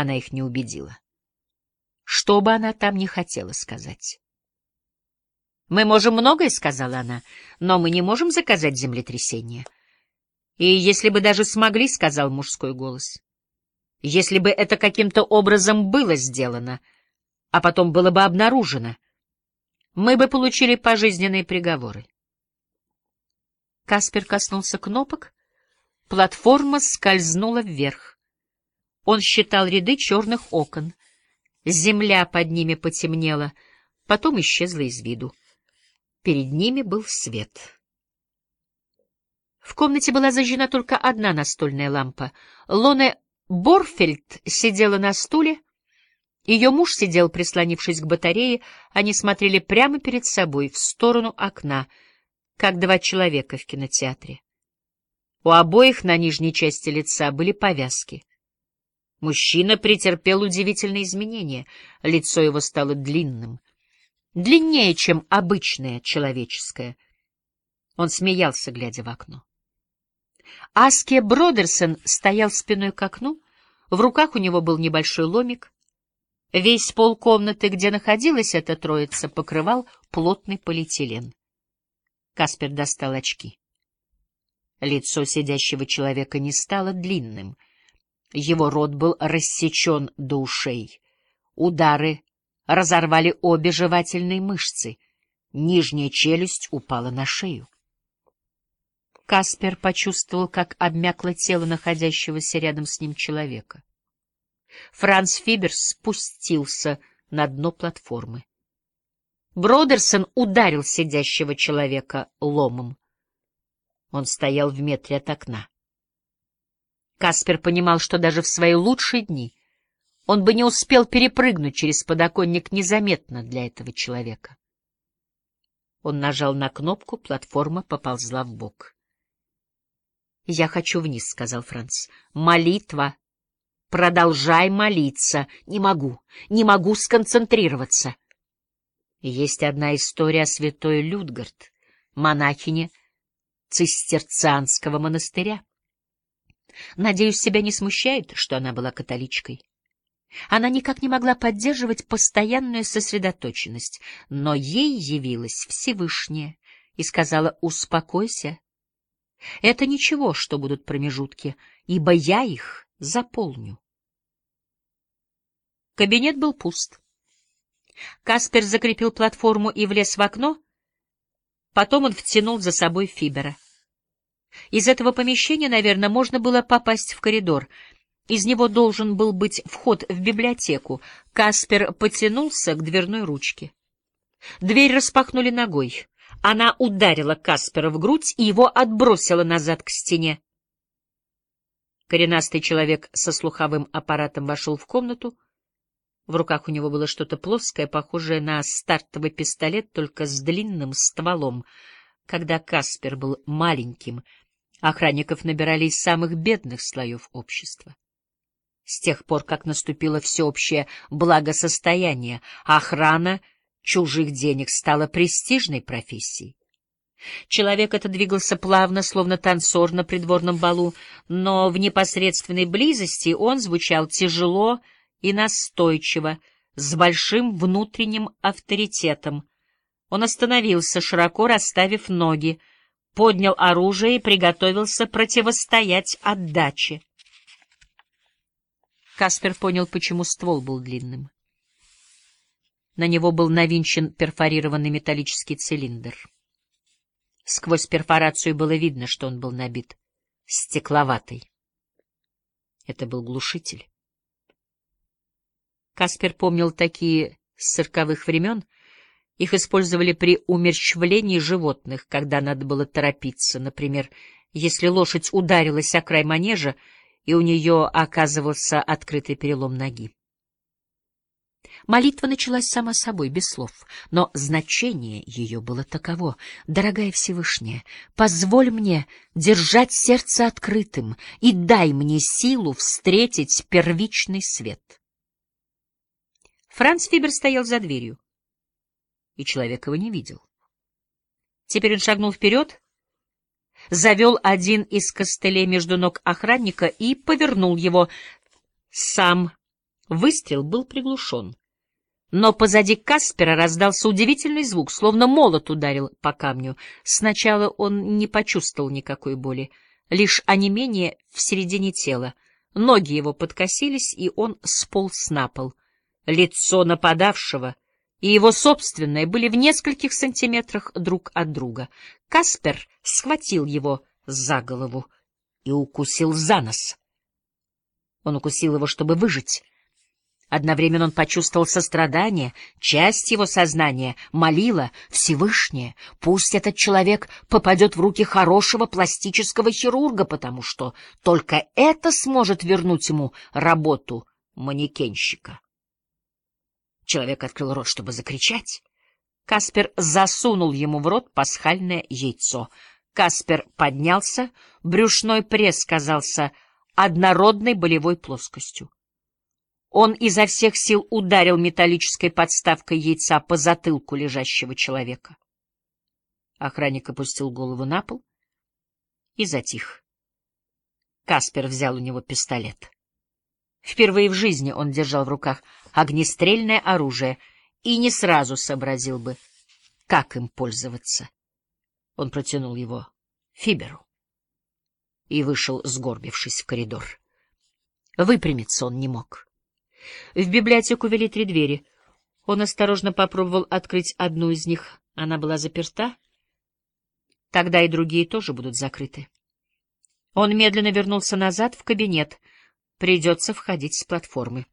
она их не убедила. Что бы она там не хотела сказать. «Мы можем многое», — сказала она, — «но мы не можем заказать землетрясение». «И если бы даже смогли», — сказал мужской голос, — «если бы это каким-то образом было сделано, а потом было бы обнаружено, мы бы получили пожизненные приговоры». Каспер коснулся кнопок, платформа скользнула вверх. Он считал ряды черных окон. Земля под ними потемнела, потом исчезла из виду. Перед ними был свет. В комнате была зажжена только одна настольная лампа. Лоне Борфельд сидела на стуле. Ее муж сидел, прислонившись к батарее. Они смотрели прямо перед собой, в сторону окна, как два человека в кинотеатре. У обоих на нижней части лица были повязки. Мужчина претерпел удивительные изменения. Лицо его стало длинным, длиннее, чем обычное человеческое. Он смеялся, глядя в окно. Аске Бродерсон стоял спиной к окну, в руках у него был небольшой ломик. Весь пол комнаты, где находилась эта троица, покрывал плотный полиэтилен. Каспер достал очки. Лицо сидящего человека не стало длинным. Его рот был рассечен до ушей. Удары разорвали обе жевательные мышцы. Нижняя челюсть упала на шею. Каспер почувствовал, как обмякло тело находящегося рядом с ним человека. Франц Фиберс спустился на дно платформы. Бродерсон ударил сидящего человека ломом. Он стоял в метре от окна. Каспер понимал, что даже в свои лучшие дни он бы не успел перепрыгнуть через подоконник незаметно для этого человека. Он нажал на кнопку, платформа поползла в бок. «Я хочу вниз», — сказал Франц. «Молитва. Продолжай молиться. Не могу, не могу сконцентрироваться». Есть одна история о святой Людгард, монахине цистерцианского монастыря. Надеюсь, себя не смущает, что она была католичкой. Она никак не могла поддерживать постоянную сосредоточенность, но ей явилась Всевышняя и сказала «Успокойся, это ничего, что будут промежутки, ибо я их заполню». Кабинет был пуст. Каспер закрепил платформу и влез в окно, Потом он втянул за собой Фибера. Из этого помещения, наверное, можно было попасть в коридор. Из него должен был быть вход в библиотеку. Каспер потянулся к дверной ручке. Дверь распахнули ногой. Она ударила Каспера в грудь и его отбросила назад к стене. Коренастый человек со слуховым аппаратом вошел в комнату, в руках у него было что-то плоское, похожее на стартовый пистолет, только с длинным стволом. Когда Каспер был маленьким, охранников набирали из самых бедных слоев общества. С тех пор, как наступило всеобщее благосостояние, охрана чужих денег стала престижной профессией. Человек этот двигался плавно, словно танцор на придворном балу, но в непосредственной близости он звучал тяжело, и настойчиво, с большим внутренним авторитетом. Он остановился, широко расставив ноги, поднял оружие и приготовился противостоять отдаче. Каспер понял, почему ствол был длинным. На него был навинчен перфорированный металлический цилиндр. Сквозь перфорацию было видно, что он был набит стекловатой. Это был глушитель. Каспер помнил такие с цирковых времен. Их использовали при умерщвлении животных, когда надо было торопиться. Например, если лошадь ударилась о край манежа, и у нее оказывался открытый перелом ноги. Молитва началась сама собой, без слов, но значение ее было таково. «Дорогая Всевышняя, позволь мне держать сердце открытым и дай мне силу встретить первичный свет». Франц Фибер стоял за дверью, и человек его не видел. Теперь он шагнул вперед, завел один из костылей между ног охранника и повернул его. Сам Выстрел был приглушен. Но позади Каспера раздался удивительный звук, словно молот ударил по камню. Сначала он не почувствовал никакой боли, лишь онемение в середине тела. Ноги его подкосились, и он сполз на пол. Лицо нападавшего и его собственное были в нескольких сантиметрах друг от друга. Каспер схватил его за голову и укусил за нос. Он укусил его, чтобы выжить. Одновременно он почувствовал сострадание, часть его сознания молила Всевышнее, пусть этот человек попадет в руки хорошего пластического хирурга, потому что только это сможет вернуть ему работу манекенщика. Человек открыл рот, чтобы закричать. Каспер засунул ему в рот пасхальное яйцо. Каспер поднялся, брюшной пресс казался однородной болевой плоскостью. Он изо всех сил ударил металлической подставкой яйца по затылку лежащего человека. Охранник опустил голову на пол и затих. Каспер взял у него пистолет. Впервые в жизни он держал в руках огнестрельное оружие и не сразу сообразил бы, как им пользоваться. Он протянул его Фиберу и вышел, сгорбившись в коридор. Выпрямиться он не мог. В библиотеку вели три двери. Он осторожно попробовал открыть одну из них. Она была заперта. Тогда и другие тоже будут закрыты. Он медленно вернулся назад в кабинет. Придется входить с платформы.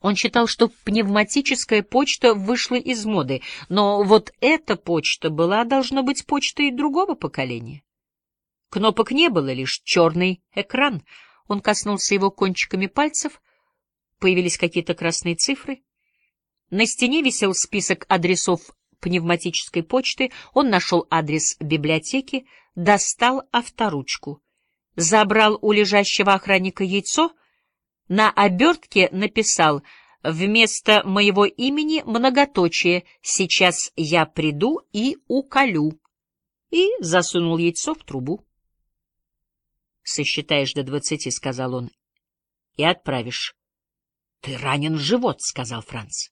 Он считал, что пневматическая почта вышла из моды, но вот эта почта была, должно быть, почтой другого поколения. Кнопок не было, лишь черный экран. Он коснулся его кончиками пальцев — Появились какие-то красные цифры. На стене висел список адресов пневматической почты. Он нашел адрес библиотеки, достал авторучку. Забрал у лежащего охранника яйцо. На обертке написал «Вместо моего имени многоточие. Сейчас я приду и уколю». И засунул яйцо в трубу. «Сосчитаешь до двадцати», — сказал он, — «и отправишь». — Ты ранен в живот, — сказал Франц.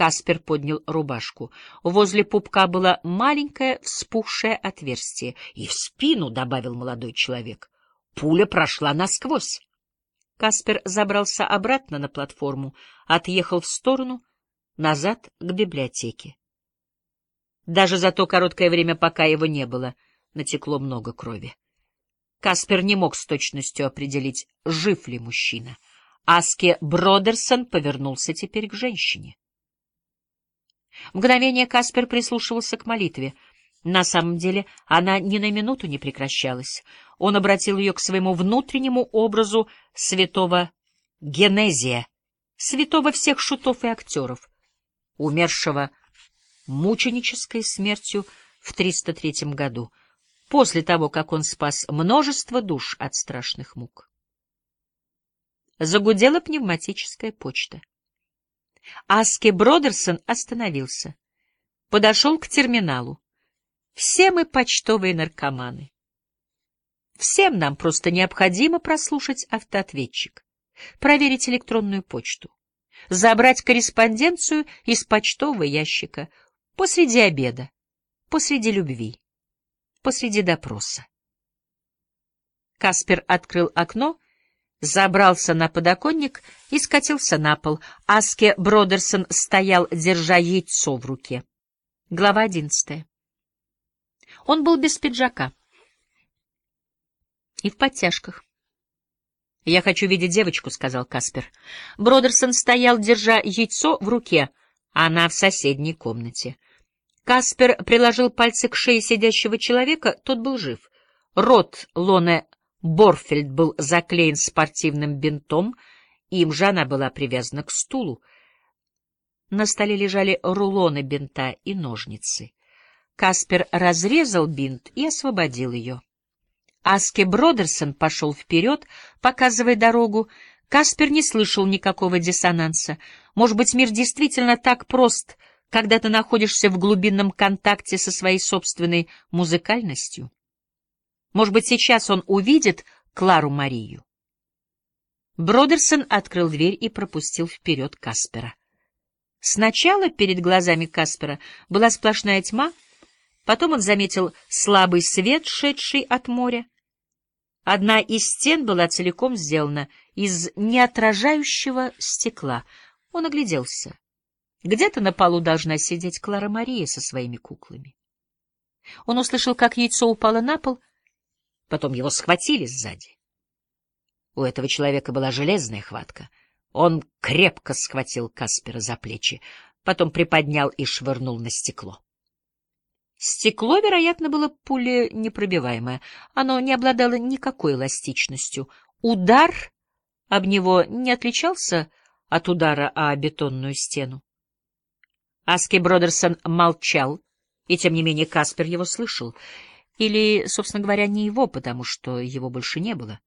Каспер поднял рубашку. Возле пупка было маленькое вспухшее отверстие. — И в спину, — добавил молодой человек. Пуля прошла насквозь. Каспер забрался обратно на платформу, отъехал в сторону, назад к библиотеке. Даже за то короткое время, пока его не было, натекло много крови. Каспер не мог с точностью определить, жив ли мужчина — Аске Бродерсон повернулся теперь к женщине. Мгновение Каспер прислушивался к молитве. На самом деле она ни на минуту не прекращалась. Он обратил ее к своему внутреннему образу святого Генезия, святого всех шутов и актеров, умершего мученической смертью в 303 году, после того, как он спас множество душ от страшных мук. Загудела пневматическая почта. Аски Бродерсон остановился. Подошел к терминалу. Все мы почтовые наркоманы. Всем нам просто необходимо прослушать автоответчик, проверить электронную почту, забрать корреспонденцию из почтового ящика посреди обеда, посреди любви, посреди допроса. Каспер открыл окно забрался на подоконник и скатился на пол. Аске Бродерсон стоял, держа яйцо в руке. Глава одиннадцатая. Он был без пиджака и в подтяжках. «Я хочу видеть девочку», — сказал Каспер. Бродерсон стоял, держа яйцо в руке, она в соседней комнате. Каспер приложил пальцы к шее сидящего человека, тот был жив. Рот Лоне Борфельд был заклеен спортивным бинтом, им же она была привязана к стулу. На столе лежали рулоны бинта и ножницы. Каспер разрезал бинт и освободил ее. Аске Бродерсон пошел вперед, показывая дорогу. Каспер не слышал никакого диссонанса. Может быть, мир действительно так прост, когда ты находишься в глубинном контакте со своей собственной музыкальностью? Может быть, сейчас он увидит Клару Марию. Бродерсон открыл дверь и пропустил вперед Каспера. Сначала перед глазами Каспера была сплошная тьма, потом он заметил слабый свет, шедший от моря. Одна из стен была целиком сделана из неотражающего стекла. Он огляделся. Где-то на полу должна сидеть Клара Мария со своими куклами. Он услышал, как яйцо упало на пол, потом его схватили сзади. У этого человека была железная хватка. Он крепко схватил Каспера за плечи, потом приподнял и швырнул на стекло. Стекло, вероятно, было пуленепробиваемое. Оно не обладало никакой эластичностью. Удар об него не отличался от удара о бетонную стену. Аски Бродерсон молчал, и тем не менее Каспер его слышал. Или, собственно говоря, не его, потому что его больше не было.